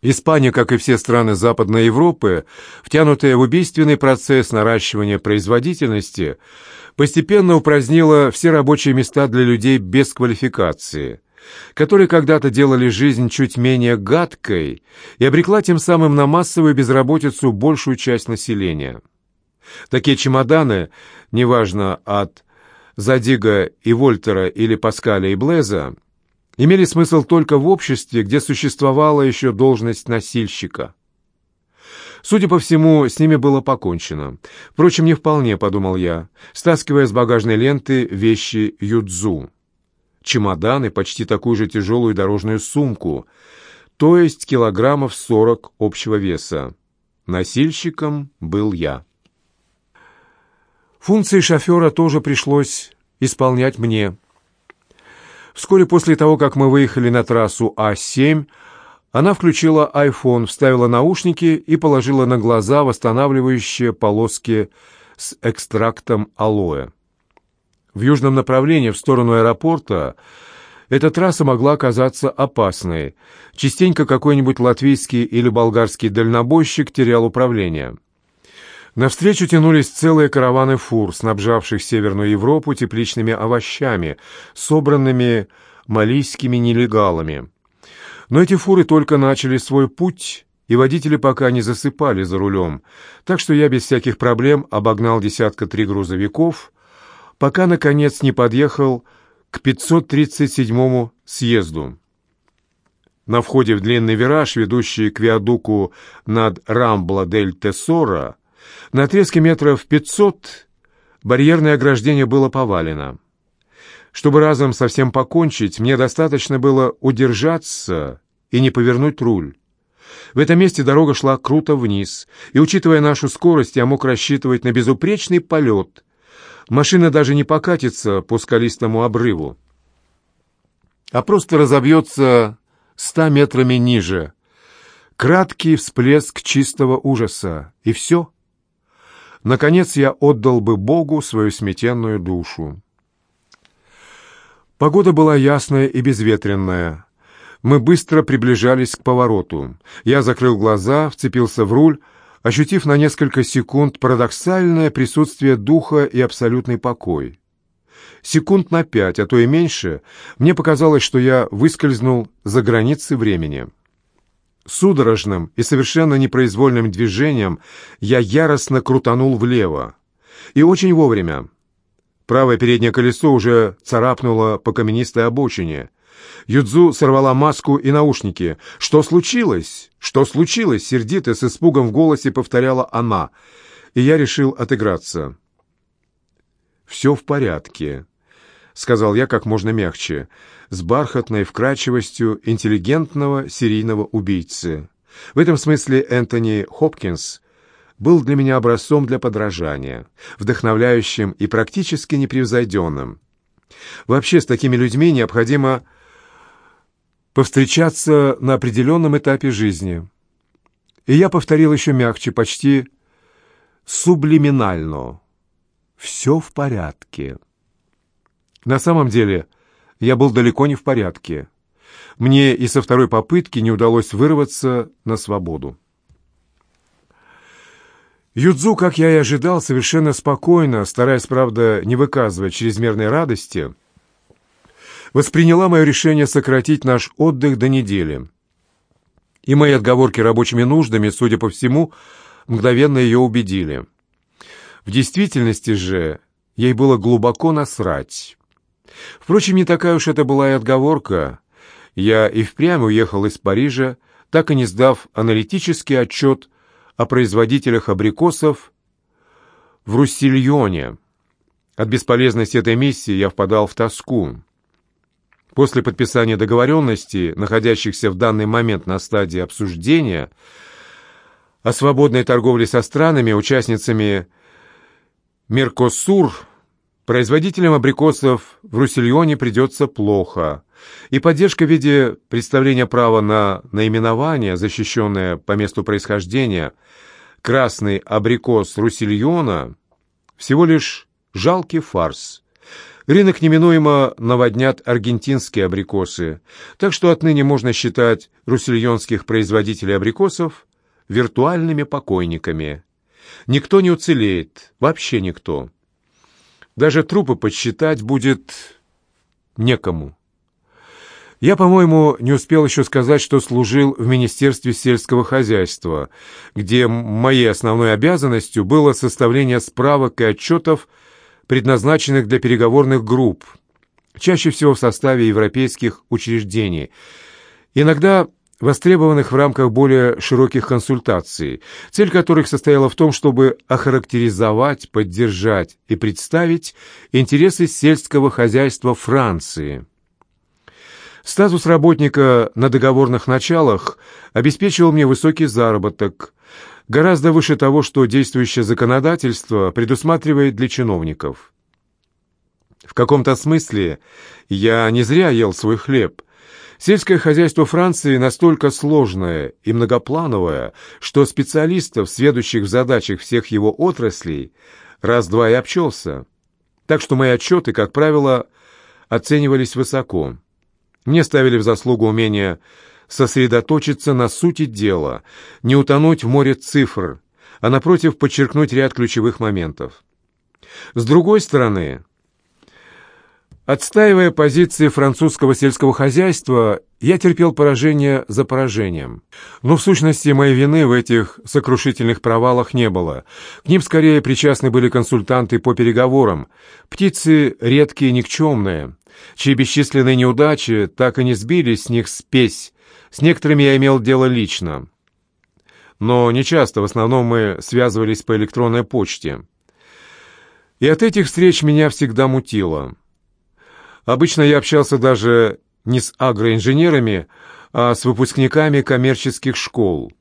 Испания, как и все страны Западной Европы, втянутая в убийственный процесс наращивания производительности, постепенно упразднила все рабочие места для людей без квалификации, которые когда-то делали жизнь чуть менее гадкой и обрекла тем самым на массовую безработицу большую часть населения. Такие чемоданы, неважно от Задига и Вольтера или Паскаля и Блеза, имели смысл только в обществе, где существовала еще должность носильщика. Судя по всему, с ними было покончено. Впрочем, не вполне, подумал я, стаскивая с багажной ленты вещи Юдзу. Чемодан и почти такую же тяжелую дорожную сумку, то есть килограммов сорок общего веса. Носильщиком был я. Функции шофера тоже пришлось исполнять мне – Вскоре после того, как мы выехали на трассу А7, она включила iPhone, вставила наушники и положила на глаза восстанавливающие полоски с экстрактом алоэ. В южном направлении, в сторону аэропорта, эта трасса могла оказаться опасной. Частенько какой-нибудь латвийский или болгарский дальнобойщик терял управление. Навстречу тянулись целые караваны фур, снабжавших Северную Европу тепличными овощами, собранными малийскими нелегалами. Но эти фуры только начали свой путь, и водители пока не засыпали за рулем, так что я без всяких проблем обогнал десятка три грузовиков, пока, наконец, не подъехал к 537-му съезду. На входе в длинный вираж, ведущий к виадуку над Рамбла-дель-Тесора, на отрезке метров пятьсот барьерное ограждение было повалено. Чтобы разом совсем покончить, мне достаточно было удержаться и не повернуть руль. В этом месте дорога шла круто вниз, и, учитывая нашу скорость, я мог рассчитывать на безупречный полет. Машина даже не покатится по скалистому обрыву, а просто разобьется ста метрами ниже. Краткий всплеск чистого ужаса, и все — наконец я отдал бы Богу свою сметенную душу. Погода была ясная и безветренная. Мы быстро приближались к повороту. Я закрыл глаза, вцепился в руль, ощутив на несколько секунд парадоксальное присутствие духа и абсолютный покой. Секунд на пять, а то и меньше, мне показалось, что я выскользнул за границы времени. Судорожным и совершенно непроизвольным движением я яростно крутанул влево. И очень вовремя. Правое переднее колесо уже царапнуло по каменистой обочине. Юдзу сорвала маску и наушники. «Что случилось? Что случилось?» Сердито, с испугом в голосе повторяла она. И я решил отыграться. «Все в порядке», — сказал я как можно мягче с бархатной вкрадчивостью интеллигентного серийного убийцы. В этом смысле Энтони Хопкинс был для меня образцом для подражания, вдохновляющим и практически непревзойденным. Вообще, с такими людьми необходимо повстречаться на определенном этапе жизни. И я повторил еще мягче, почти сублиминально. «Все в порядке». На самом деле – я был далеко не в порядке. Мне и со второй попытки не удалось вырваться на свободу. Юдзу, как я и ожидал, совершенно спокойно, стараясь, правда, не выказывать чрезмерной радости, восприняла мое решение сократить наш отдых до недели. И мои отговорки рабочими нуждами, судя по всему, мгновенно ее убедили. В действительности же ей было глубоко насрать. Впрочем, не такая уж это была и отговорка. Я и впрямь уехал из Парижа, так и не сдав аналитический отчет о производителях абрикосов в Руссильоне. От бесполезности этой миссии я впадал в тоску. После подписания договоренности, находящихся в данный момент на стадии обсуждения, о свободной торговле со странами, участницами Меркосур, Производителям абрикосов в Руссельоне придется плохо, и поддержка в виде представления права на наименование, защищенное по месту происхождения, красный абрикос Руссельона, всего лишь жалкий фарс. Рынок неминуемо наводнят аргентинские абрикосы, так что отныне можно считать руссельонских производителей абрикосов виртуальными покойниками. Никто не уцелеет, вообще никто. Даже трупы подсчитать будет некому. Я, по-моему, не успел еще сказать, что служил в Министерстве сельского хозяйства, где моей основной обязанностью было составление справок и отчетов, предназначенных для переговорных групп, чаще всего в составе европейских учреждений, иногда востребованных в рамках более широких консультаций, цель которых состояла в том, чтобы охарактеризовать, поддержать и представить интересы сельского хозяйства Франции – Статус работника на договорных началах обеспечивал мне высокий заработок, гораздо выше того, что действующее законодательство предусматривает для чиновников. В каком-то смысле я не зря ел свой хлеб. Сельское хозяйство Франции настолько сложное и многоплановое, что специалистов, сведущих в задачах всех его отраслей, раз-два и обчелся. Так что мои отчеты, как правило, оценивались высоко. Мне ставили в заслугу умение сосредоточиться на сути дела, не утонуть в море цифр, а напротив подчеркнуть ряд ключевых моментов. С другой стороны, отстаивая позиции французского сельского хозяйства, я терпел поражение за поражением. Но в сущности моей вины в этих сокрушительных провалах не было. К ним скорее причастны были консультанты по переговорам, птицы редкие и никчемные, чьи бесчисленные неудачи так и не сбили с них спесь. С некоторыми я имел дело лично. Но не часто, в основном мы связывались по электронной почте. И от этих встреч меня всегда мутило. Обычно я общался даже не с агроинженерами, а с выпускниками коммерческих школ.